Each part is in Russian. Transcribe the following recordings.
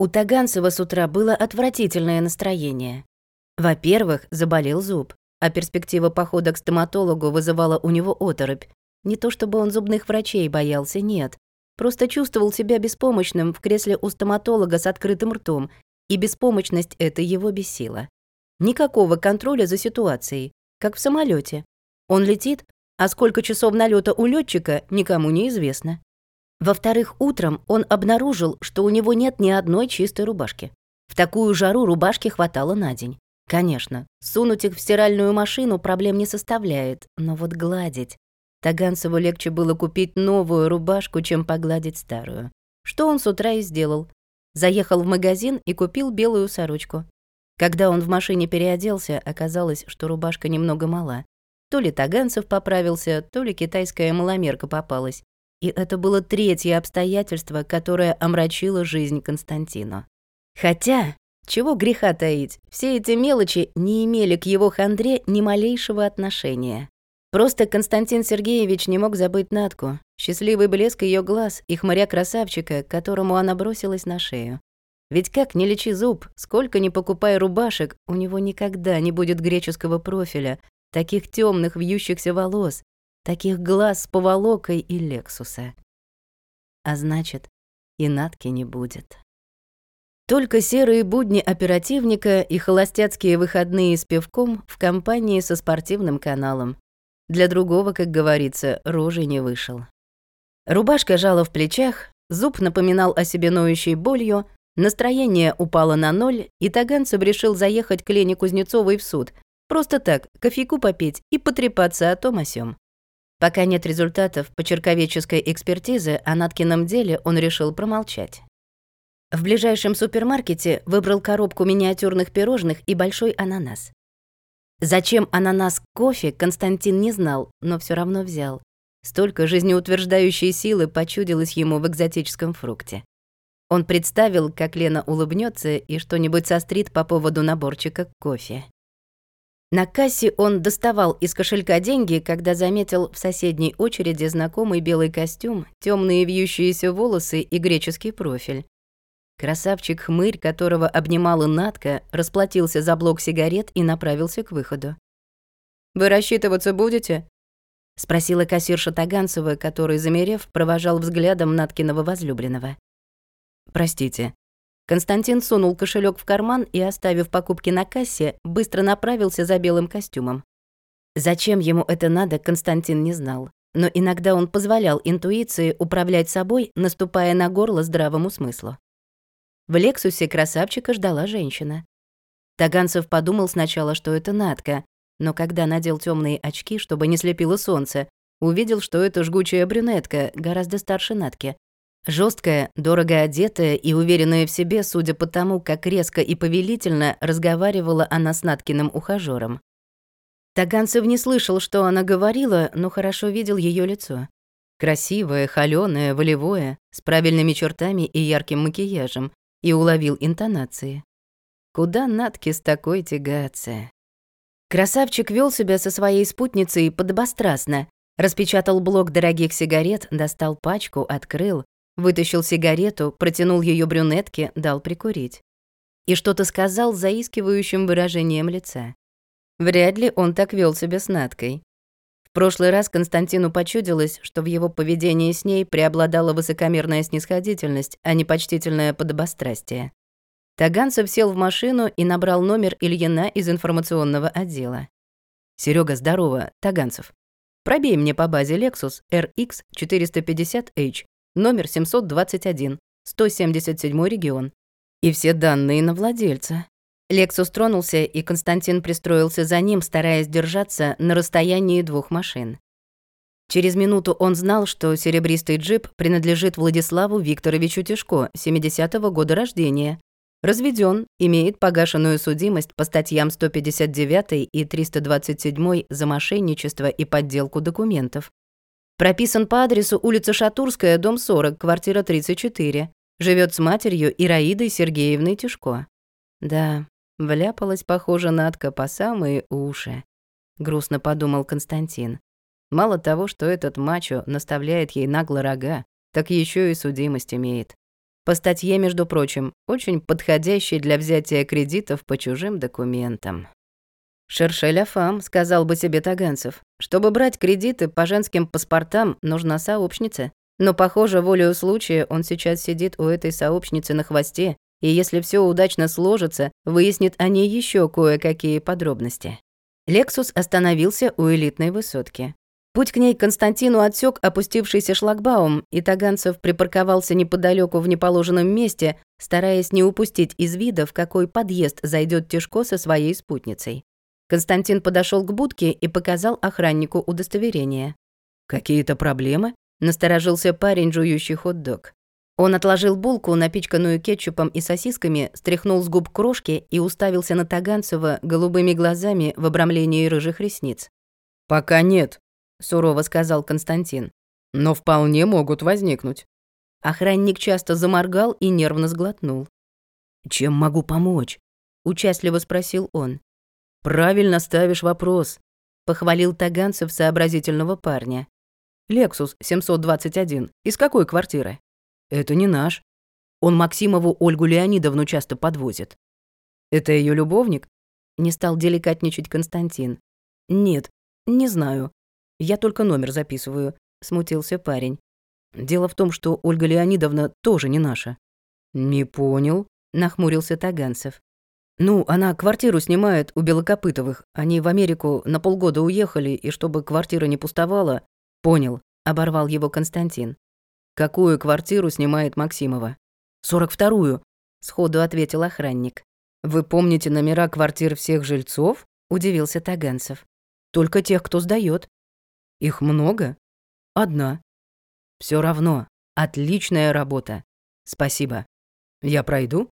У Таганцева с утра было отвратительное настроение. Во-первых, заболел зуб, а перспектива похода к стоматологу вызывала у него оторопь. Не то чтобы он зубных врачей боялся, нет. Просто чувствовал себя беспомощным в кресле у стоматолога с открытым ртом, и беспомощность эта его бесила. Никакого контроля за ситуацией, как в самолете. Он летит, а сколько часов налета у летчика никому не известно. Во-вторых, утром он обнаружил, что у него нет ни одной чистой рубашки. В такую жару рубашки хватало на день. Конечно, сунуть их в стиральную машину проблем не составляет, но вот гладить. Таганцеву легче было купить новую рубашку, чем погладить старую. Что он с утра и сделал. Заехал в магазин и купил белую сорочку. Когда он в машине переоделся, оказалось, что рубашка немного мала. То ли Таганцев поправился, то ли китайская маломерка попалась. И это было третье обстоятельство, которое омрачило жизнь Константину. Хотя, чего греха таить, все эти мелочи не имели к его хандре ни малейшего отношения. Просто Константин Сергеевич не мог забыть Натку, счастливый блеск ее глаз и хмыря-красавчика, которому она бросилась на шею. Ведь как не лечи зуб, сколько не покупай рубашек, у него никогда не будет греческого профиля, таких темных вьющихся волос, таких глаз с поволокой и Лексуса. А значит, и Натки не будет. Только серые будни оперативника и холостяцкие выходные с пивком в компании со спортивным каналом. Для другого, как говорится, рожей не вышел. Рубашка жала в плечах, зуб напоминал о себе ноющей болью, настроение упало на ноль, и Таганцев решил заехать к Лене Кузнецовой в суд. Просто так, кофейку попить и потрепаться о том о сём. Пока нет результатов по черковеческой экспертизе о Наткином деле, он решил промолчать. В ближайшем супермаркете выбрал коробку миниатюрных пирожных и большой ананас. Зачем ананас кофе, Константин не знал, но все равно взял. Столько жизнеутверждающей силы почудилось ему в экзотическом фрукте. Он представил, как Лена улыбнется и что-нибудь сострит по поводу наборчика кофе. На кассе он доставал из кошелька деньги, когда заметил в соседней очереди знакомый белый костюм, темные вьющиеся волосы и греческий профиль. Красавчик-хмырь, которого обнимала Натка, расплатился за блок сигарет и направился к выходу. «Вы рассчитываться будете?» — спросила кассирша Таганцева, который, замерев, провожал взглядом Наткиного возлюбленного. «Простите», Константин сунул кошелек в карман и, оставив покупки на кассе, быстро направился за белым костюмом. Зачем ему это надо, Константин не знал. Но иногда он позволял интуиции управлять собой, наступая на горло здравому смыслу. В «Лексусе» красавчика ждала женщина. Таганцев подумал сначала, что это Натка, но когда надел темные очки, чтобы не слепило солнце, увидел, что это жгучая брюнетка, гораздо старше Натки, Жесткая, дорого одетая и уверенная в себе, судя по тому, как резко и повелительно разговаривала она с Наткиным ухажёром. Таганцев не слышал, что она говорила, но хорошо видел ее лицо. Красивое, холёное, волевое, с правильными чертами и ярким макияжем, и уловил интонации. Куда Натки с такой тягаться? Красавчик вел себя со своей спутницей подобострастно, распечатал блок дорогих сигарет, достал пачку, открыл, Вытащил сигарету, протянул ее брюнетке, дал прикурить. И что-то сказал заискивающим выражением лица. Вряд ли он так вел себя с Надкой. В прошлый раз Константину почудилось, что в его поведении с ней преобладала высокомерная снисходительность, а не почтительное подобострастие. Таганцев сел в машину и набрал номер Ильина из информационного отдела. Серега, здорово, Таганцев. Пробей мне по базе Lexus RX 450H номер 721, 177 регион. И все данные на владельца. Лексус тронулся, и Константин пристроился за ним, стараясь держаться на расстоянии двух машин. Через минуту он знал, что серебристый джип принадлежит Владиславу Викторовичу Тишко, 70-го года рождения. Разведен, имеет погашенную судимость по статьям 159 и 327 за мошенничество и подделку документов. Прописан по адресу улица Шатурская, дом 40, квартира 34. Живет с матерью Ираидой Сергеевной Тишко. Да, вляпалась, похоже, Надка по самые уши. Грустно подумал Константин. Мало того, что этот мачо наставляет ей нагло рога, так еще и судимость имеет. По статье, между прочим, очень подходящей для взятия кредитов по чужим документам. «Шершеля фам», — сказал бы себе Таганцев. «Чтобы брать кредиты по женским паспортам, нужна сообщница. Но, похоже, волею случая он сейчас сидит у этой сообщницы на хвосте, и если все удачно сложится, выяснит о ней еще кое-какие подробности». Лексус остановился у элитной высотки. Путь к ней Константину отсек опустившийся шлагбаум, и Таганцев припарковался неподалеку в неположенном месте, стараясь не упустить из вида, в какой подъезд зайдет Тишко со своей спутницей. Константин подошел к будке и показал охраннику удостоверение. «Какие-то проблемы?» – насторожился парень, жующий хот-дог. Он отложил булку, напичканную кетчупом и сосисками, стряхнул с губ крошки и уставился на Таганцева голубыми глазами в обрамлении рыжих ресниц. «Пока нет», – сурово сказал Константин. «Но вполне могут возникнуть». Охранник часто заморгал и нервно сглотнул. «Чем могу помочь?» – участливо спросил он. «Правильно ставишь вопрос», — похвалил Таганцев сообразительного парня. «Лексус 721. Из какой квартиры?» «Это не наш. Он Максимову Ольгу Леонидовну часто подвозит». «Это ее любовник?» Не стал деликатничать Константин. «Нет, не знаю. Я только номер записываю», — смутился парень. «Дело в том, что Ольга Леонидовна тоже не наша». «Не понял», — нахмурился Таганцев. Ну, она квартиру снимает у Белокопытовых. Они в Америку на полгода уехали, и чтобы квартира не пустовала... Понял, оборвал его Константин. Какую квартиру снимает Максимова? Сорок вторую, сходу ответил охранник. Вы помните номера квартир всех жильцов? Удивился Таганцев. Только тех, кто сдает. Их много? Одна. Все равно. Отличная работа. Спасибо. Я пройду?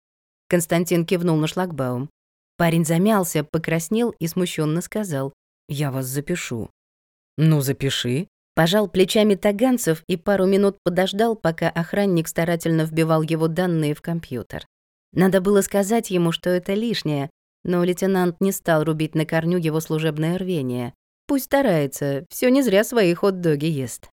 Константин кивнул на шлагбаум. Парень замялся, покраснел и смущенно сказал. «Я вас запишу». «Ну, запиши». Пожал плечами таганцев и пару минут подождал, пока охранник старательно вбивал его данные в компьютер. Надо было сказать ему, что это лишнее, но лейтенант не стал рубить на корню его служебное рвение. Пусть старается, все не зря свои хот-доги ест.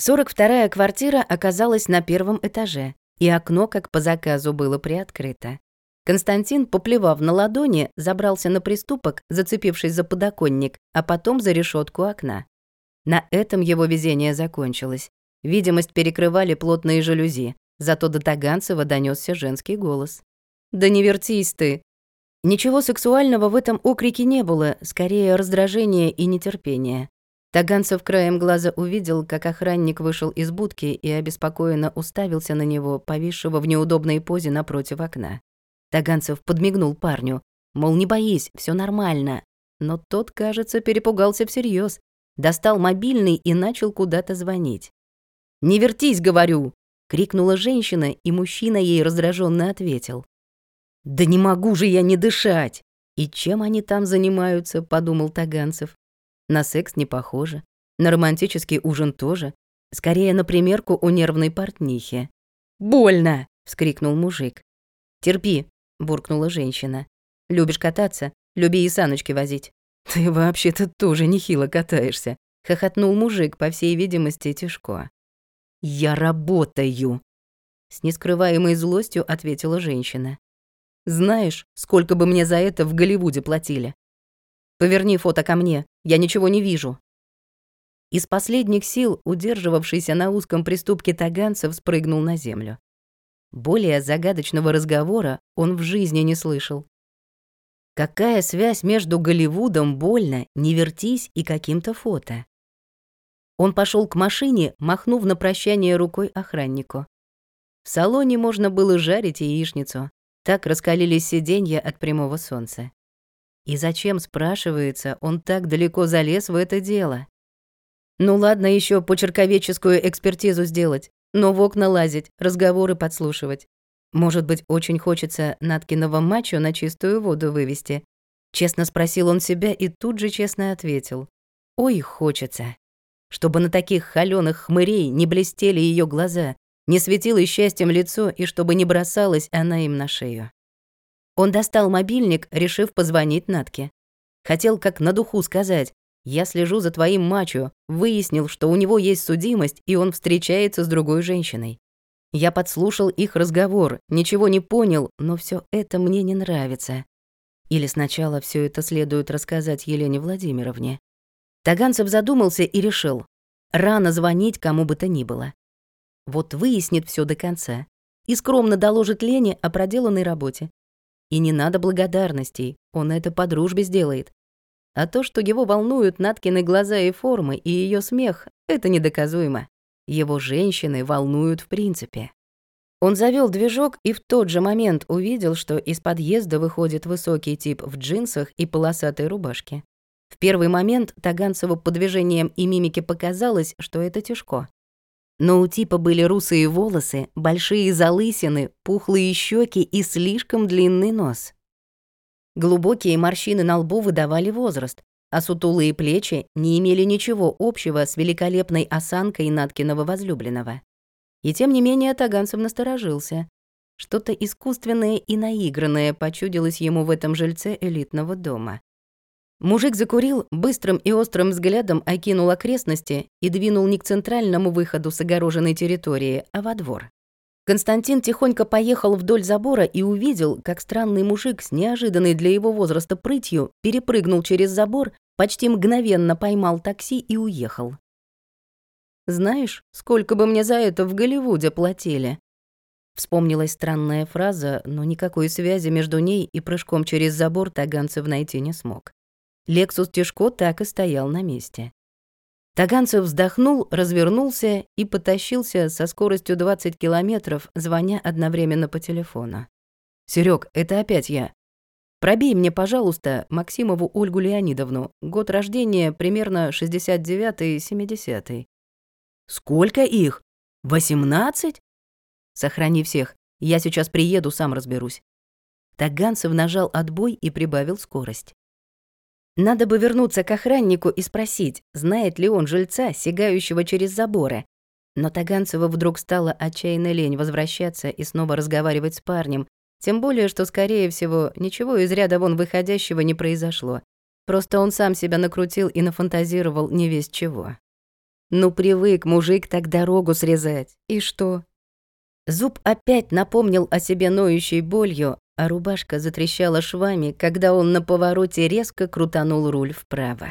42-я квартира оказалась на первом этаже и окно, как по заказу, было приоткрыто. Константин, поплевав на ладони, забрался на приступок, зацепившись за подоконник, а потом за решетку окна. На этом его везение закончилось. Видимость перекрывали плотные жалюзи, зато до Таганцева донесся женский голос. «Да не вертись ты!» Ничего сексуального в этом окрике не было, скорее раздражение и нетерпение. Таганцев краем глаза увидел, как охранник вышел из будки и обеспокоенно уставился на него, повисшего в неудобной позе напротив окна. Таганцев подмигнул парню, мол, не боись, все нормально. Но тот, кажется, перепугался всерьез, достал мобильный и начал куда-то звонить. «Не вертись, говорю!» — крикнула женщина, и мужчина ей раздраженно ответил. «Да не могу же я не дышать!» «И чем они там занимаются?» — подумал Таганцев. На секс не похоже. На романтический ужин тоже. Скорее на примерку у нервной портнихи. «Больно!» — вскрикнул мужик. «Терпи», — буркнула женщина. «Любишь кататься? Люби и саночки возить». «Ты вообще-то тоже нехило катаешься», — хохотнул мужик, по всей видимости, тяжко. «Я работаю», — с нескрываемой злостью ответила женщина. «Знаешь, сколько бы мне за это в Голливуде платили? Поверни фото ко мне, я ничего не вижу». Из последних сил, удерживавшийся на узком приступке таганцев, спрыгнул на землю. Более загадочного разговора он в жизни не слышал. Какая связь между Голливудом «Больно», «Не вертись» и каким-то фото? Он пошел к машине, махнув на прощание рукой охраннику. В салоне можно было жарить яичницу. Так раскалились сиденья от прямого солнца. И зачем, спрашивается, он так далеко залез в это дело? Ну ладно еще почерковеческую экспертизу сделать, но в окна лазить, разговоры подслушивать. Может быть, очень хочется Наткиного мачо на чистую воду вывести. Честно спросил он себя и тут же честно ответил. Ой, хочется. Чтобы на таких холёных хмырей не блестели ее глаза, не светило счастьем лицо и чтобы не бросалась она им на шею. Он достал мобильник, решив позвонить Натке. Хотел как на духу сказать «Я слежу за твоим мачо», выяснил, что у него есть судимость, и он встречается с другой женщиной. Я подслушал их разговор, ничего не понял, но все это мне не нравится. Или сначала все это следует рассказать Елене Владимировне. Таганцев задумался и решил. Рано звонить кому бы то ни было. Вот выяснит все до конца и скромно доложит Лене о проделанной работе. И не надо благодарностей, он это по дружбе сделает. А то, что его волнуют Наткины глаза и формы, и ее смех, это недоказуемо. Его женщины волнуют в принципе. Он завел движок и в тот же момент увидел, что из подъезда выходит высокий тип в джинсах и полосатой рубашке. В первый момент Таганцеву по движениям и мимике показалось, что это Тишко. Но у типа были русые волосы, большие залысины, пухлые щеки и слишком длинный нос. Глубокие морщины на лбу выдавали возраст, а сутулые плечи не имели ничего общего с великолепной осанкой Наткиного возлюбленного. И тем не менее Таганцев насторожился. Что-то искусственное и наигранное почудилось ему в этом жильце элитного дома. Мужик закурил, быстрым и острым взглядом окинул окрестности и двинул не к центральному выходу с огороженной территории, а во двор. Константин тихонько поехал вдоль забора и увидел, как странный мужик с неожиданной для его возраста прытью перепрыгнул через забор, почти мгновенно поймал такси и уехал. «Знаешь, сколько бы мне за это в Голливуде платили?» Вспомнилась странная фраза, но никакой связи между ней и прыжком через забор Таганцев найти не смог. Лексус Тишко так и стоял на месте. Таганцев вздохнул, развернулся и потащился со скоростью 20 километров, звоня одновременно по телефону. «Серёг, это опять я. Пробей мне, пожалуйста, Максимову Ольгу Леонидовну. Год рождения примерно 69-70. Сколько их? 18? Сохрани всех. Я сейчас приеду, сам разберусь. Таганцев нажал отбой и прибавил скорость. Надо бы вернуться к охраннику и спросить, знает ли он жильца, сигающего через заборы. Но Таганцева вдруг стала отчаянно лень возвращаться и снова разговаривать с парнем, тем более, что, скорее всего, ничего из ряда вон выходящего не произошло. Просто он сам себя накрутил и нафантазировал не весь чего. Ну, привык мужик так дорогу срезать. И что? Зуб опять напомнил о себе ноющей болью, а рубашка затрещала швами, когда он на повороте резко крутанул руль вправо.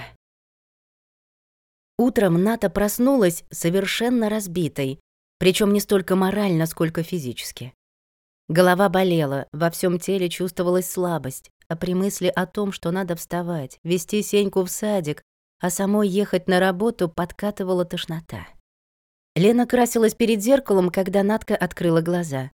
Утром Ната проснулась совершенно разбитой, причем не столько морально, сколько физически. Голова болела, во всем теле чувствовалась слабость, а при мысли о том, что надо вставать, вести Сеньку в садик, а самой ехать на работу, подкатывала тошнота. Лена красилась перед зеркалом, когда Натка открыла глаза.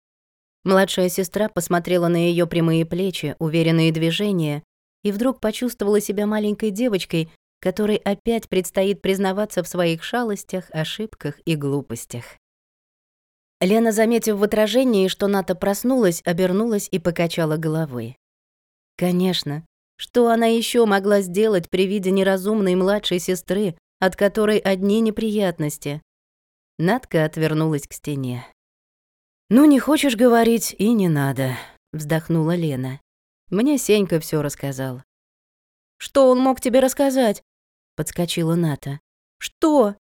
Младшая сестра посмотрела на ее прямые плечи, уверенные движения, и вдруг почувствовала себя маленькой девочкой, которой опять предстоит признаваться в своих шалостях, ошибках и глупостях. Лена, заметив в отражении, что Ната проснулась, обернулась и покачала головой. Конечно, что она еще могла сделать при виде неразумной младшей сестры, от которой одни неприятности? Натка отвернулась к стене. «Ну, не хочешь говорить, и не надо», — вздохнула Лена. Мне Сенька все рассказал. «Что он мог тебе рассказать?» — подскочила Ната. «Что?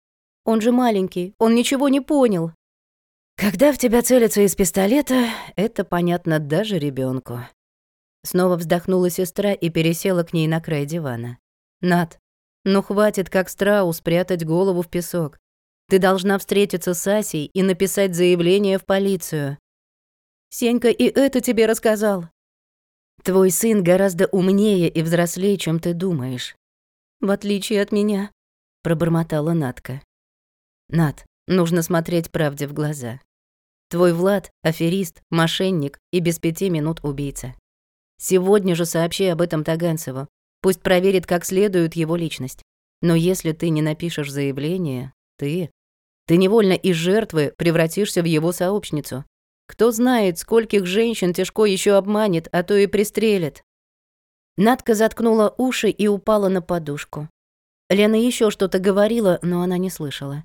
Он же маленький, он ничего не понял». «Когда в тебя целятся из пистолета, это понятно даже ребенку. Снова вздохнула сестра и пересела к ней на край дивана. «Нат, ну хватит, как страус, спрятать голову в песок. Ты должна встретиться с Асей и написать заявление в полицию. Сенька и это тебе рассказал. Твой сын гораздо умнее и взрослее, чем ты думаешь. В отличие от меня, пробормотала Натка. Нат, нужно смотреть правде в глаза. Твой Влад — аферист, мошенник и без пяти минут убийца. Сегодня же сообщи об этом Таганцеву. Пусть проверит как следует его личность. Но если ты не напишешь заявление, ты... Ты невольно из жертвы превратишься в его сообщницу. Кто знает, скольких женщин тяжко еще обманет, а то и пристрелит. Надка заткнула уши и упала на подушку. Лена еще что-то говорила, но она не слышала.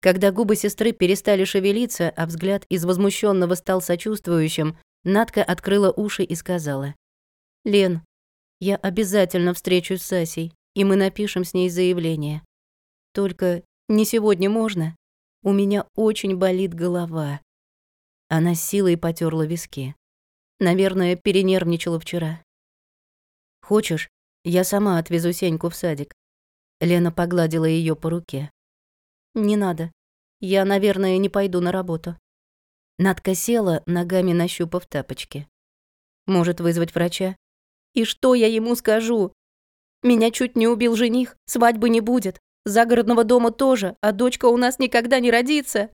Когда губы сестры перестали шевелиться, а взгляд из возмущенного стал сочувствующим, Надка открыла уши и сказала. «Лен, я обязательно встречусь с Асей, и мы напишем с ней заявление. Только не сегодня можно. У меня очень болит голова. Она силой потерла виски. Наверное, перенервничала вчера. «Хочешь, я сама отвезу Сеньку в садик?» Лена погладила ее по руке. «Не надо. Я, наверное, не пойду на работу». Надка села, ногами нащупав тапочки. «Может, вызвать врача?» «И что я ему скажу? Меня чуть не убил жених, свадьбы не будет. Загородного дома тоже, а дочка у нас никогда не родится».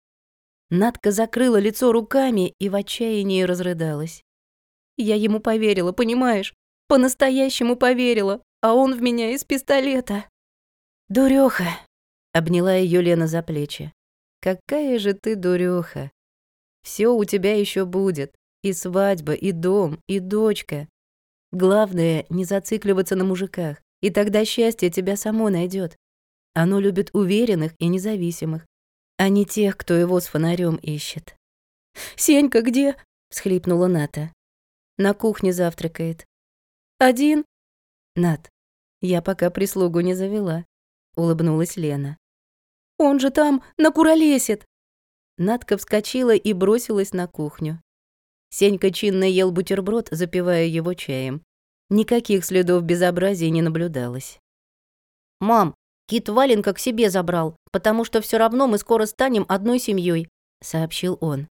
Надка закрыла лицо руками и в отчаянии разрыдалась. Я ему поверила, понимаешь? По-настоящему поверила, а он в меня из пистолета. «Дурёха!» — обняла её Лена за плечи. «Какая же ты дурёха! Всё у тебя ещё будет. И свадьба, и дом, и дочка. Главное, не зацикливаться на мужиках, и тогда счастье тебя само найдёт. Оно любит уверенных и независимых, а не тех, кто его с фонарем ищет. «Сенька где?» — всхлипнула Ната. «На кухне завтракает». «Один?» «Нат, я пока прислугу не завела», — улыбнулась Лена. «Он же там накуролесит!» Натка вскочила и бросилась на кухню. Сенька чинно ел бутерброд, запивая его чаем. Никаких следов безобразия не наблюдалось. «Мам, Кит Валенка к себе забрал, потому что все равно мы скоро станем одной семьей, сообщил он.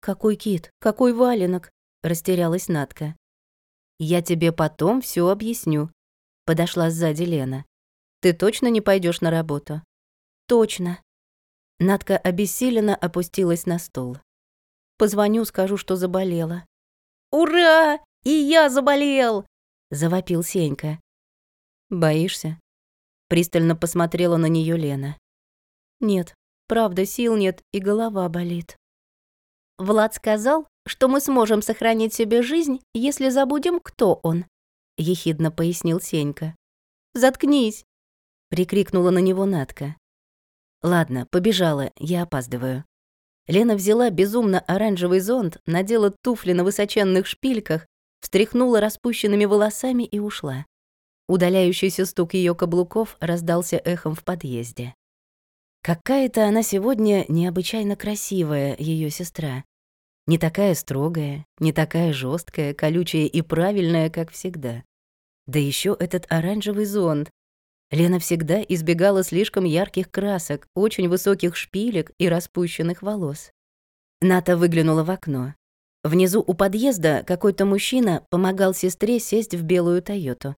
Какой кит? Какой валенок? растерялась Натка. Я тебе потом все объясню, подошла сзади Лена. Ты точно не пойдешь на работу? Точно. Натка обессиленно опустилась на стул. Позвоню, скажу, что заболела. Ура! И я заболел! завопил Сенька. Боишься? Пристально посмотрела на нее Лена. Нет, правда, сил нет и голова болит. Влад сказал, что мы сможем сохранить себе жизнь, если забудем, кто он, ехидно пояснил Сенька. Заткнись, прикрикнула на него Натка. Ладно, побежала, я опаздываю. Лена взяла безумно оранжевый зонт, надела туфли на высоченных шпильках, встряхнула распущенными волосами и ушла. Удаляющийся стук ее каблуков раздался эхом в подъезде. Какая-то она сегодня необычайно красивая, ее сестра. Не такая строгая, не такая жесткая, колючая и правильная, как всегда. Да еще этот оранжевый зонт. Лена всегда избегала слишком ярких красок, очень высоких шпилек и распущенных волос. Ната выглянула в окно. Внизу у подъезда какой-то мужчина помогал сестре сесть в белую Тойоту.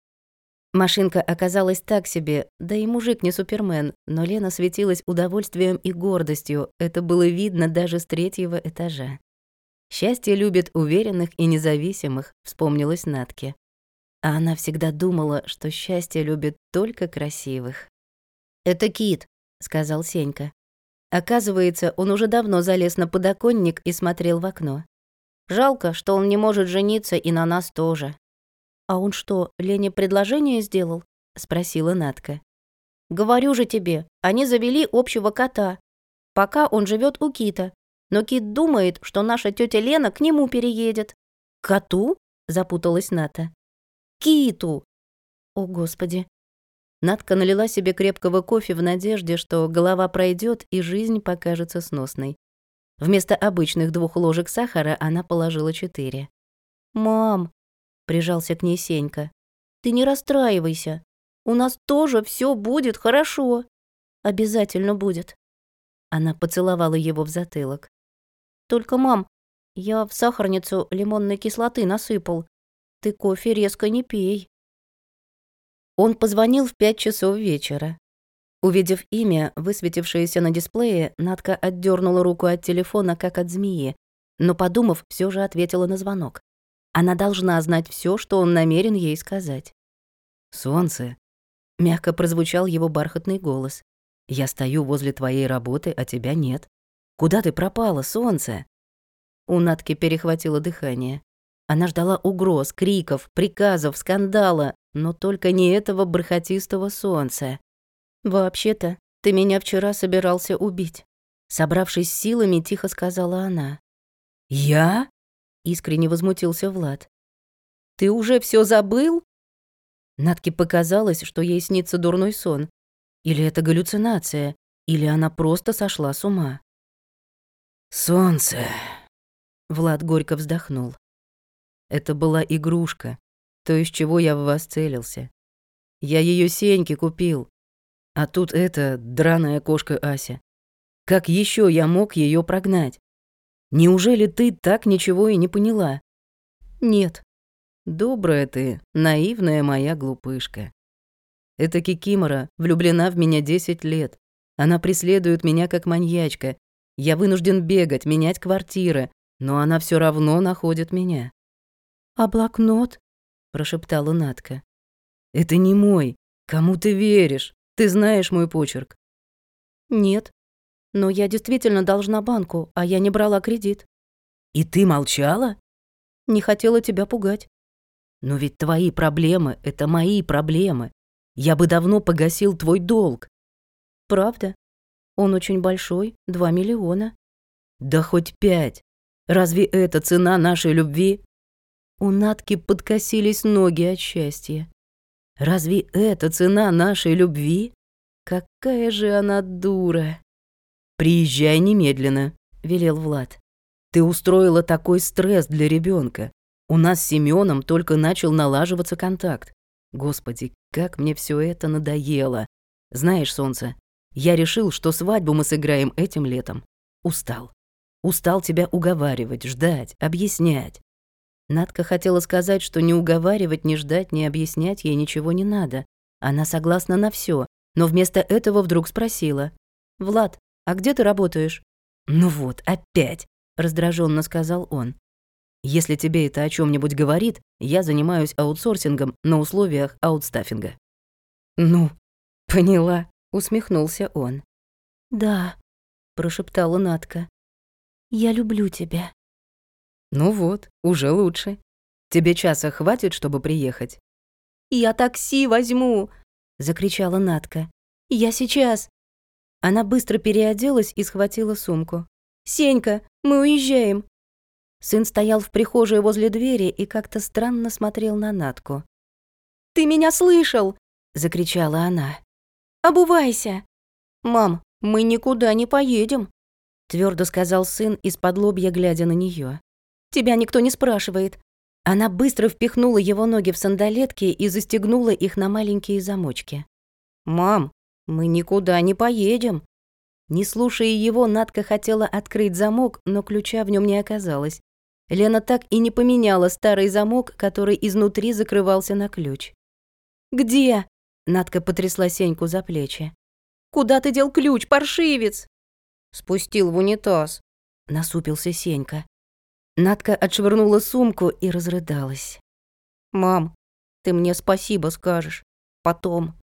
Машинка оказалась так себе, да и мужик не супермен, но Лена светилась удовольствием и гордостью, это было видно даже с третьего этажа. «Счастье любит уверенных и независимых», — вспомнилась Натке. А она всегда думала, что счастье любит только красивых. «Это Кит», — сказал Сенька. Оказывается, он уже давно залез на подоконник и смотрел в окно. Жалко, что он не может жениться и на нас тоже. «А он что, Лене предложение сделал?» — спросила Натка. «Говорю же тебе, они завели общего кота. Пока он живет у Кита. Но Кит думает, что наша тетя Лена к нему переедет». «Коту?» — запуталась Ната. «Киту!» «О, Господи!» Натка налила себе крепкого кофе в надежде, что голова пройдет и жизнь покажется сносной. Вместо обычных двух ложек сахара она положила четыре. «Мам, прижался к ней Сенька. Ты не расстраивайся. У нас тоже все будет хорошо. Обязательно будет. Она поцеловала его в затылок. Только, мам, я в сахарницу лимонной кислоты насыпал. Ты кофе резко не пей. Он позвонил в пять часов вечера. Увидев имя, высветившееся на дисплее, Надка отдернула руку от телефона, как от змеи, но, подумав, все же ответила на звонок. Она должна знать все, что он намерен ей сказать. «Солнце», — мягко прозвучал его бархатный голос. «Я стою возле твоей работы, а тебя нет. Куда ты пропала, солнце?» У Натки перехватило дыхание. Она ждала угроз, криков, приказов, скандала, но только не этого бархатистого солнца. «Вообще-то, ты меня вчера собирался убить», — собравшись силами, тихо сказала она. «Я?» Искренне возмутился Влад. Ты уже все забыл? Натке показалось, что ей снится дурной сон. Или это галлюцинация, или она просто сошла с ума. «Солнце!» Влад горько вздохнул. Это была игрушка, то, из чего я в вас целился. Я ее Сеньке купил, а тут эта драная кошка Ася. Как еще я мог ее прогнать? Неужели ты так ничего и не поняла? Нет. Добрая ты, наивная моя глупышка. Эта Кикимора влюблена в меня 10 лет. Она преследует меня как маньячка. Я вынужден бегать, менять квартиры, но она все равно находит меня. «А блокнот?» — прошептала Натка. «Это не мой. Кому ты веришь? Ты знаешь мой почерк». «Нет. Но я действительно должна банку, а я не брала кредит». «И ты молчала?» «Не хотела тебя пугать». «Но ведь твои проблемы — это мои проблемы. Я бы давно погасил твой долг». «Правда? Он очень большой, два миллиона». «Да хоть пять. Разве это цена нашей любви?» У Натки подкосились ноги от счастья. «Разве это цена нашей любви? Какая же она дура!» «Приезжай немедленно», — велел Влад. «Ты устроила такой стресс для ребенка. У нас с Семеном только начал налаживаться контакт. Господи, как мне все это надоело. Знаешь, солнце, я решил, что свадьбу мы сыграем этим летом. Устал. Устал тебя уговаривать, ждать, объяснять. Надка хотела сказать, что ни уговаривать, ни ждать, ни объяснять ей ничего не надо. Она согласна на все, но вместо этого вдруг спросила. «Влад, а где ты работаешь?» «Ну вот, опять», — раздраженно сказал он. Если тебе это о чем нибудь говорит, я занимаюсь аутсорсингом на условиях аутстаффинга». «Ну, поняла», — усмехнулся он. «Да», — прошептала Натка. «Я люблю тебя». «Ну вот, уже лучше. Тебе часа хватит, чтобы приехать?» «Я такси возьму!» — закричала Натка. «Я сейчас!» Она быстро переоделась и схватила сумку. «Сенька, мы уезжаем!» Сын стоял в прихожей возле двери и как-то странно смотрел на Натку. «Ты меня слышал!» — закричала она. «Обувайся!» «Мам, мы никуда не поедем!» — твердо сказал сын из-под лобья, глядя на нее. «Тебя никто не спрашивает!» Она быстро впихнула его ноги в сандалетки и застегнула их на маленькие замочки. «Мам, мы никуда не поедем!» Не слушая его, Надка хотела открыть замок, но ключа в нем не оказалось. Лена так и не поменяла старый замок, который изнутри закрывался на ключ. «Где?» — Надка потрясла Сеньку за плечи. «Куда ты дел ключ, паршивец?» «Спустил в унитаз», — насупился Сенька. Надка отшвырнула сумку и разрыдалась. «Мам, ты мне спасибо скажешь. Потом», —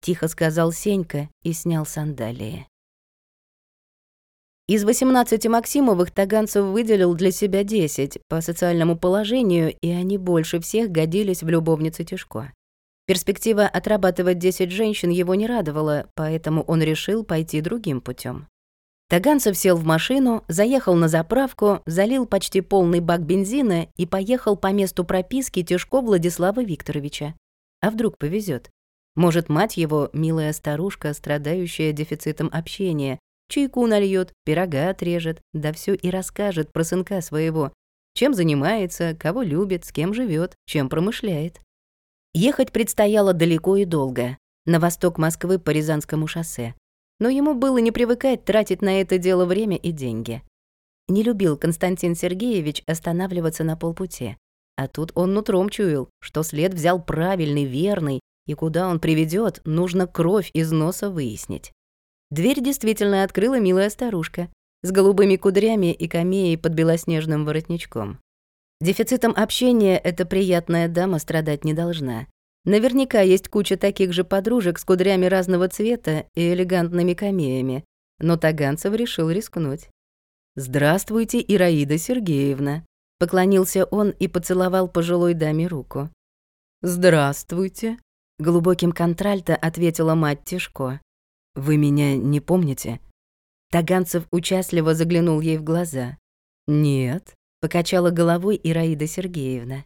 тихо сказал Сенька и снял сандалии. Из 18 Максимовых Таганцев выделил для себя 10 по социальному положению, и они больше всех годились в любовнице Тишко. Перспектива отрабатывать 10 женщин его не радовала, поэтому он решил пойти другим путем. Таганцев сел в машину, заехал на заправку, залил почти полный бак бензина и поехал по месту прописки Тишко Владислава Викторовича. А вдруг повезет? Может, мать его, милая старушка, страдающая дефицитом общения, Чайку нальет, пирога отрежет, да все и расскажет про сынка своего. Чем занимается, кого любит, с кем живет, чем промышляет. Ехать предстояло далеко и долго, на восток Москвы по Рязанскому шоссе. Но ему было не привыкать тратить на это дело время и деньги. Не любил Константин Сергеевич останавливаться на полпути. А тут он нутром чуял, что след взял правильный, верный, и куда он приведет, нужно кровь из носа выяснить. Дверь действительно открыла милая старушка с голубыми кудрями и камеей под белоснежным воротничком. Дефицитом общения эта приятная дама страдать не должна. Наверняка есть куча таких же подружек с кудрями разного цвета и элегантными камеями, но Таганцев решил рискнуть. «Здравствуйте, Ираида Сергеевна», — поклонился он и поцеловал пожилой даме руку. «Здравствуйте», — глубоким контральто ответила мать Тишко. «Вы меня не помните?» Таганцев участливо заглянул ей в глаза. «Нет», — покачала головой Ираида Сергеевна.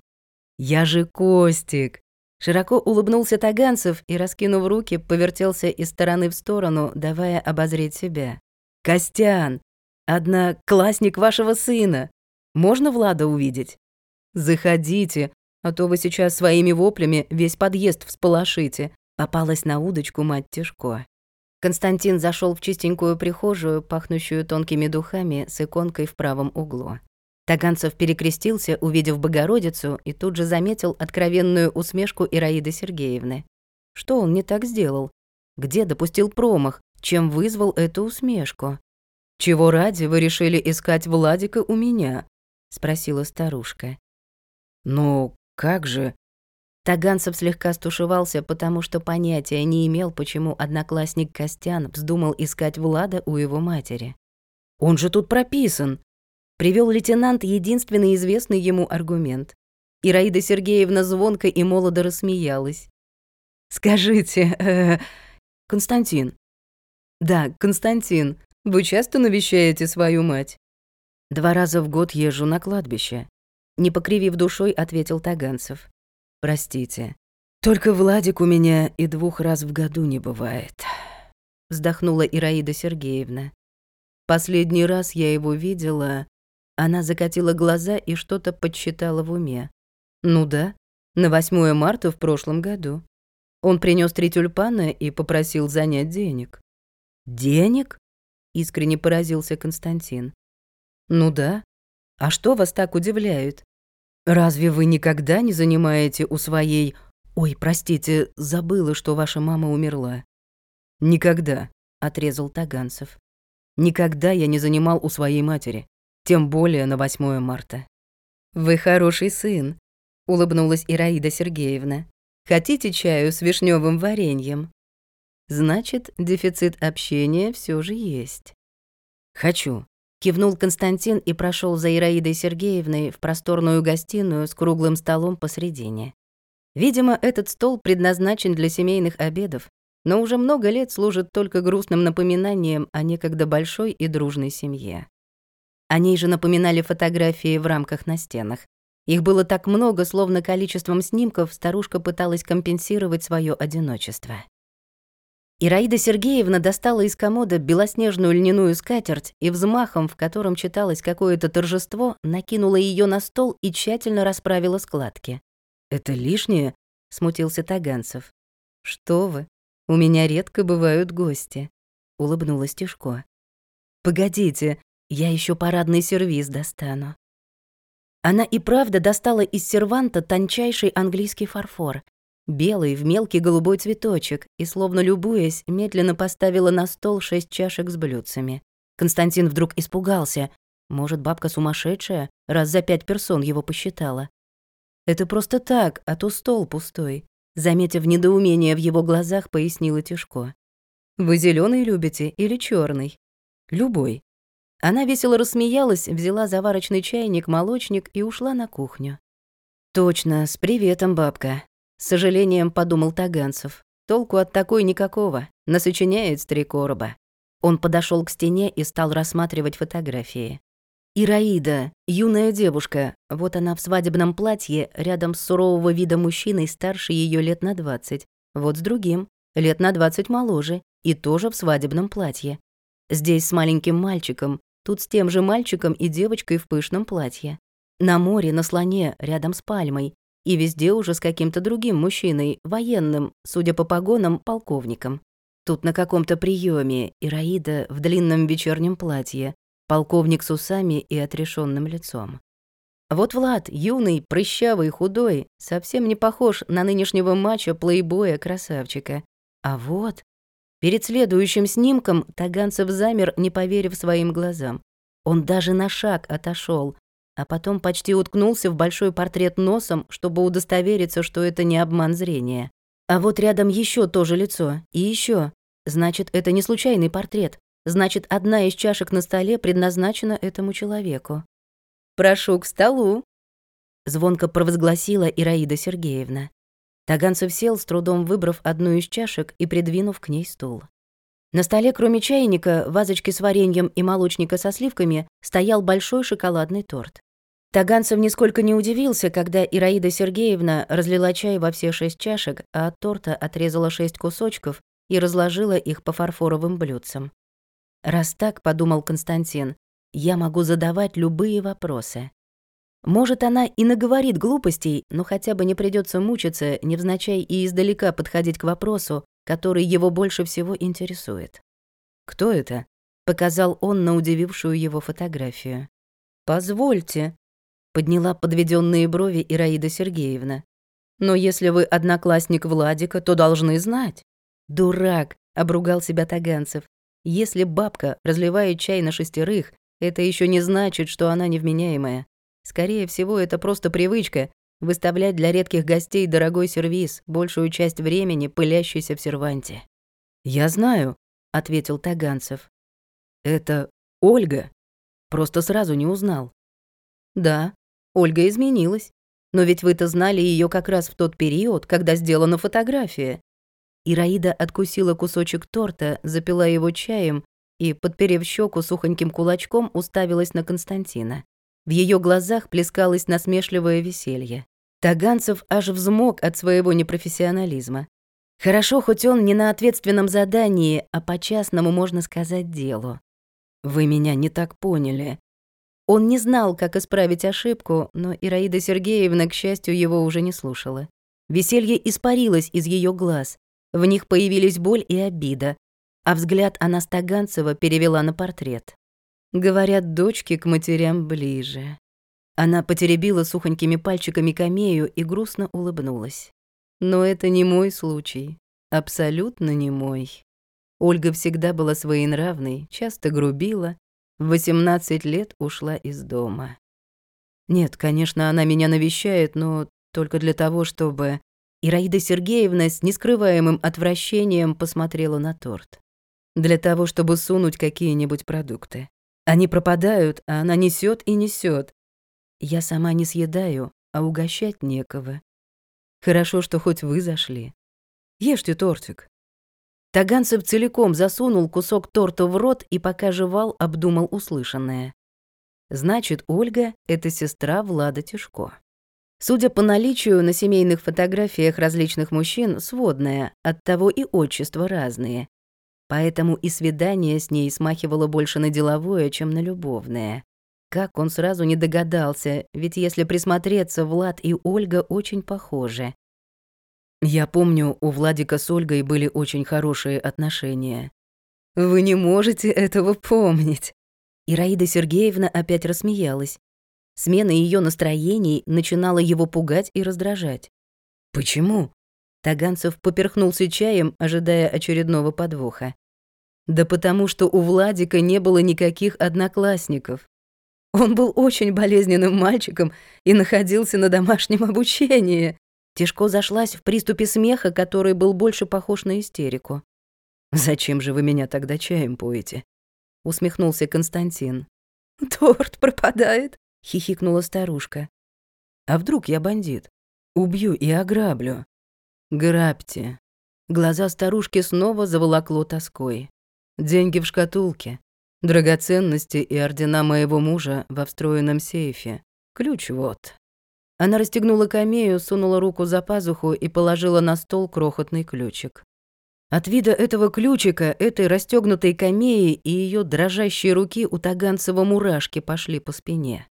«Я же Костик!» Широко улыбнулся Таганцев и, раскинув руки, повертелся из стороны в сторону, давая обозреть себя. «Костян! Одна классник вашего сына! Можно Влада увидеть?» «Заходите, а то вы сейчас своими воплями весь подъезд всполошите», попалась на удочку мать Тишко. Константин зашел в чистенькую прихожую, пахнущую тонкими духами, с иконкой в правом углу. Таганцев перекрестился, увидев Богородицу, и тут же заметил откровенную усмешку Ираиды Сергеевны. Что он не так сделал? Где допустил промах? Чем вызвал эту усмешку? «Чего ради вы решили искать Владика у меня?» — спросила старушка. «Ну, как же?» Таганцев слегка стушевался, потому что понятия не имел, почему одноклассник Костян вздумал искать Влада у его матери. «Он же тут прописан!» Привел лейтенант единственный известный ему аргумент. Ираида Сергеевна звонко и молодо рассмеялась. «Скажите, э, Константин». «Да, Константин, вы часто навещаете свою мать?» «Два раза в год езжу на кладбище», — не покривив душой, ответил Таганцев. «Простите, только Владик у меня и двух раз в году не бывает», — вздохнула Ираида Сергеевна. «Последний раз я его видела...» Она закатила глаза и что-то подсчитала в уме. «Ну да, на 8 марта в прошлом году. Он принес три тюльпана и попросил занять денег. «Денег?» — искренне поразился Константин. «Ну да. А что вас так удивляет? Разве вы никогда не занимаете у своей... Ой, простите, забыла, что ваша мама умерла». «Никогда», — отрезал Таганцев. «Никогда я не занимал у своей матери, тем более на 8 марта». «Вы хороший сын», — улыбнулась Ираида Сергеевна. Хотите чаю с вишневым вареньем? Значит, дефицит общения все же есть. Хочу. Кивнул Константин и прошел за Ираидой Сергеевной в просторную гостиную с круглым столом посредине. Видимо, этот стол предназначен для семейных обедов, но уже много лет служит только грустным напоминанием о некогда большой и дружной семье. О ней же напоминали фотографии в рамках на стенах. Их было так много, словно количеством снимков старушка пыталась компенсировать свое одиночество. Ираида Сергеевна достала из комода белоснежную льняную скатерть и взмахом, в котором читалось какое-то торжество, накинула ее на стол и тщательно расправила складки. «Это лишнее?» — смутился Таганцев. «Что вы, у меня редко бывают гости», — улыбнулась Тишко. «Погодите, я еще парадный сервиз достану». Она и правда достала из серванта тончайший английский фарфор, белый в мелкий голубой цветочек, и, словно любуясь, медленно поставила на стол шесть чашек с блюдцами. Константин вдруг испугался. Может, бабка сумасшедшая, раз за пять персон его посчитала. «Это просто так, а то стол пустой», — заметив недоумение в его глазах, пояснила Тишко. «Вы зеленый любите или черный? «Любой», она весело рассмеялась, взяла заварочный чайник, молочник и ушла на кухню. «Точно, с приветом, бабка», — с сожалением подумал Таганцев. «Толку от такой никакого, насочиняет стрекороба». Он подошел к стене и стал рассматривать фотографии. Ираида, юная девушка, вот она в свадебном платье, рядом с сурового вида мужчиной старше ее лет на двадцать, вот с другим, лет на двадцать моложе, и тоже в свадебном платье. Здесь с маленьким мальчиком, Тут с тем же мальчиком и девочкой в пышном платье. На море, на слоне, рядом с пальмой. И везде уже с каким-то другим мужчиной, военным, судя по погонам, полковником. Тут на каком-то приеме Ираида в длинном вечернем платье, полковник с усами и отрешенным лицом. Вот Влад, юный, прыщавый, худой, совсем не похож на нынешнего матча плейбоя-красавчика. А вот Перед следующим снимком Таганцев замер, не поверив своим глазам. Он даже на шаг отошел, а потом почти уткнулся в большой портрет носом, чтобы удостовериться, что это не обман зрения. А вот рядом еще то же лицо, и еще. Значит, это не случайный портрет. Значит, одна из чашек на столе предназначена этому человеку. «Прошу к столу», — звонко провозгласила Ираида Сергеевна. Таганцев сел, с трудом выбрав одну из чашек и придвинув к ней стул. На столе, кроме чайника, вазочки с вареньем и молочника со сливками, стоял большой шоколадный торт. Таганцев нисколько не удивился, когда Ираида Сергеевна разлила чай во все шесть чашек, а от торта отрезала шесть кусочков и разложила их по фарфоровым блюдцам. «Раз так, — подумал Константин, — я могу задавать любые вопросы. Может, она и наговорит глупостей, но хотя бы не придется мучиться, невзначай и издалека подходить к вопросу, который его больше всего интересует. «Кто это?» — показал он на удивившую его фотографию. «Позвольте», — подняла подведенные брови Ираида Сергеевна. «Но если вы одноклассник Владика, то должны знать». «Дурак», — обругал себя Таганцев. «Если бабка разливает чай на шестерых, это еще не значит, что она невменяемая. Скорее всего, это просто привычка выставлять для редких гостей дорогой сервиз, большую часть времени пылящийся в серванте. «Я знаю», — ответил Таганцев. «Это Ольга. Просто сразу не узнал». «Да, Ольга изменилась. Но ведь вы-то знали ее как раз в тот период, когда сделана фотография». Ираида откусила кусочек торта, запила его чаем и, подперев щеку сухоньким кулачком, уставилась на Константина. В ее глазах плескалось насмешливое веселье. Таганцев аж взмок от своего непрофессионализма. Хорошо, хоть он не на ответственном задании, а по частному, можно сказать, делу. Вы меня не так поняли. Он не знал, как исправить ошибку, но Ираида Сергеевна, к счастью, его уже не слушала. Веселье испарилось из ее глаз. В них появились боль и обида, а взгляд она Стаганцева перевела на портрет. Говорят, дочки к матерям ближе. Она потеребила сухонькими пальчиками камею и грустно улыбнулась. Но это не мой случай. Абсолютно не мой. Ольга всегда была своенравной, часто грубила. В 18 лет ушла из дома. Нет, конечно, она меня навещает, но только для того, чтобы... Ираида Сергеевна с нескрываемым отвращением посмотрела на торт. Для того, чтобы сунуть какие-нибудь продукты. Они пропадают, а она несет и несет. Я сама не съедаю, а угощать некого. Хорошо, что хоть вы зашли. Ешьте тортик. Таганцев целиком засунул кусок торта в рот и пока жевал, обдумал услышанное. Значит, Ольга — это сестра Влада Тишко. Судя по наличию на семейных фотографиях различных мужчин, сводная, оттого и отчества разные. Поэтому и свидание с ней смахивало больше на деловое, чем на любовное. Как он сразу не догадался, ведь если присмотреться, Влад и Ольга очень похожи. Я помню, у Владика с Ольгой были очень хорошие отношения. Вы не можете этого помнить. Ираида Сергеевна опять рассмеялась. Смена ее настроений начинала его пугать и раздражать. Почему? Таганцев поперхнулся чаем, ожидая очередного подвоха. Да потому что у Владика не было никаких одноклассников. Он был очень болезненным мальчиком и находился на домашнем обучении. Тишко зашлась в приступе смеха, который был больше похож на истерику. «Зачем же вы меня тогда чаем поете?» — усмехнулся Константин. «Торт пропадает», — хихикнула старушка. «А вдруг я бандит? Убью и ограблю». «Грабьте». Глаза старушки снова заволокло тоской. Деньги в шкатулке, драгоценности и ордена моего мужа во встроенном сейфе. Ключ вот. Она расстегнула камею, сунула руку за пазуху и положила на стол крохотный ключик. От вида этого ключика, этой расстегнутой камеи и ее дрожащей руки у Таганцева мурашки пошли по спине.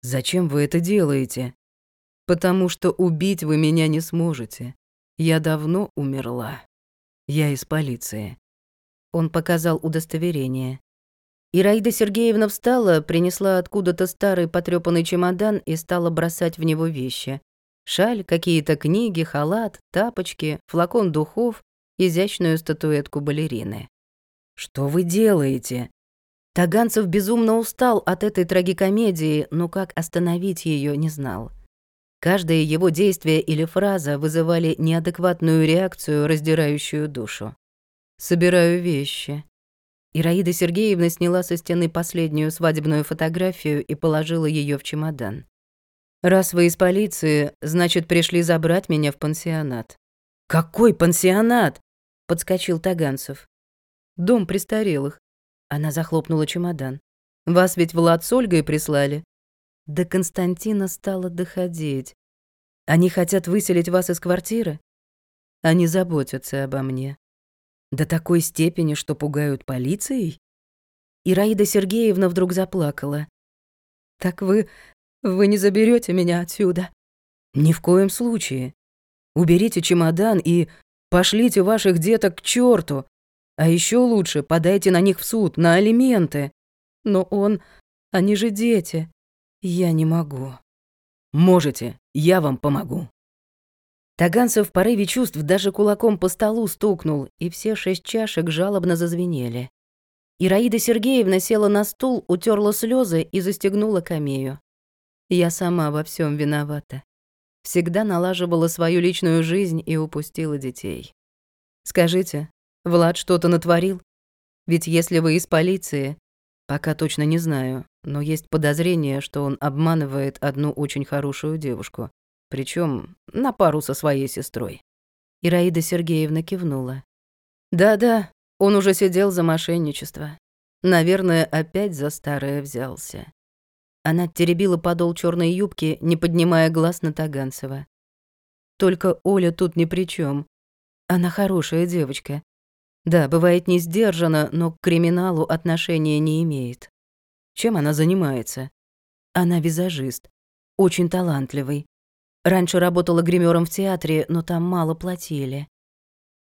«Зачем вы это делаете?» «Потому что убить вы меня не сможете. Я давно умерла. Я из полиции. Он показал удостоверение. Ираида Сергеевна встала, принесла откуда-то старый потрёпанный чемодан и стала бросать в него вещи. Шаль, какие-то книги, халат, тапочки, флакон духов, изящную статуэтку балерины. «Что вы делаете?» Таганцев безумно устал от этой трагикомедии, но как остановить её не знал. Каждое его действие или фраза вызывали неадекватную реакцию, раздирающую душу. Собираю вещи. Ираида Сергеевна сняла со стены последнюю свадебную фотографию и положила ее в чемодан. «Раз вы из полиции, значит, пришли забрать меня в пансионат». «Какой пансионат?» — подскочил Таганцев. «Дом престарелых». Она захлопнула чемодан. «Вас ведь Влад с Ольгой прислали». До Константина стало доходить. «Они хотят выселить вас из квартиры?» «Они заботятся обо мне. До такой степени, что пугают полицией? Ираида Сергеевна вдруг заплакала. «Так вы... Вы не заберете меня отсюда?» «Ни в коем случае. Уберите чемодан и пошлите ваших деток к черту. А еще лучше подайте на них в суд, на алименты. Но он... Они же дети. Я не могу». «Можете, я вам помогу». Таганцев в порыве чувств даже кулаком по столу стукнул, и все шесть чашек жалобно зазвенели. Ираида Сергеевна села на стул, утерла слезы и застегнула камею. Я сама во всем виновата. Всегда налаживала свою личную жизнь и упустила детей. Скажите, Влад что-то натворил? Ведь если вы из полиции, пока точно не знаю, но есть подозрение, что он обманывает одну очень хорошую девушку. Причем на пару со своей сестрой. Ираида Сергеевна кивнула. Да-да, он уже сидел за мошенничество. Наверное, опять за старое взялся. Она теребила подол черной юбки, не поднимая глаз на Таганцева. Только Оля тут ни при чем. Она хорошая девочка. Да, бывает не сдержана, но к криминалу отношения не имеет. Чем она занимается? Она визажист. Очень талантливый. Раньше работала гримером в театре, но там мало платили.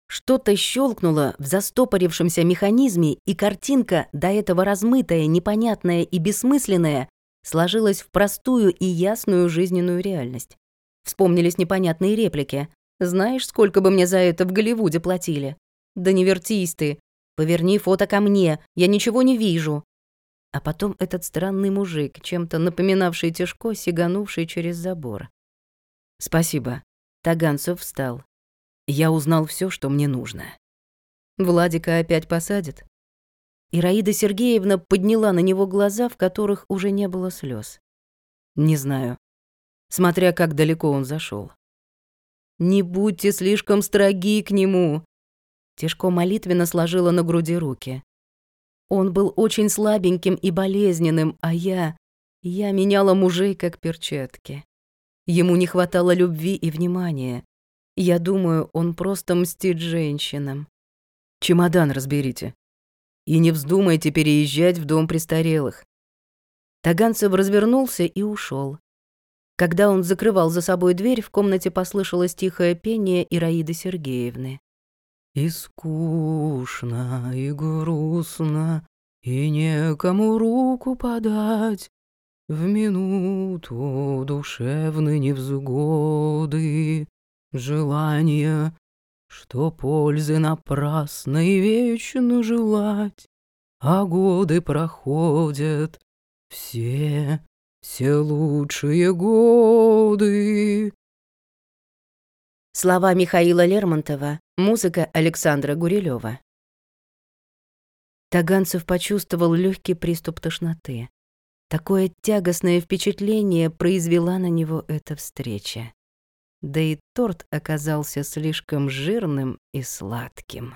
Что-то щелкнуло в застопорившемся механизме, и картинка, до этого размытая, непонятная и бессмысленная, сложилась в простую и ясную жизненную реальность. Вспомнились непонятные реплики. «Знаешь, сколько бы мне за это в Голливуде платили?» «Да не вертись ты! Поверни фото ко мне, я ничего не вижу!» А потом этот странный мужик, чем-то напоминавший Тишко, сиганувший через забор. «Спасибо». Таганцев встал. «Я узнал все, что мне нужно». «Владика опять посадят?» Ираида Сергеевна подняла на него глаза, в которых уже не было слез. «Не знаю. Смотря как далеко он зашел. «Не будьте слишком строги к нему!» Тишко молитвенно сложила на груди руки. Он был очень слабеньким и болезненным, а я... Я меняла мужей как перчатки. Ему не хватало любви и внимания. Я думаю, он просто мстит женщинам. Чемодан разберите. И не вздумайте переезжать в дом престарелых. Таганцев развернулся и ушел. Когда он закрывал за собой дверь, в комнате послышалось тихое пение Ираиды Сергеевны. «И скучно, и грустно, и некому руку подать, в минуту душевной невзгоды, желание, что пользы напрасной вечно желать, а годы проходят, все, все лучшие годы. Слова Михаила Лермонтова, музыка Александра Гурилева. Таганцев почувствовал легкий приступ тошноты. Такое тягостное впечатление произвела на него эта встреча. Да и торт оказался слишком жирным и сладким.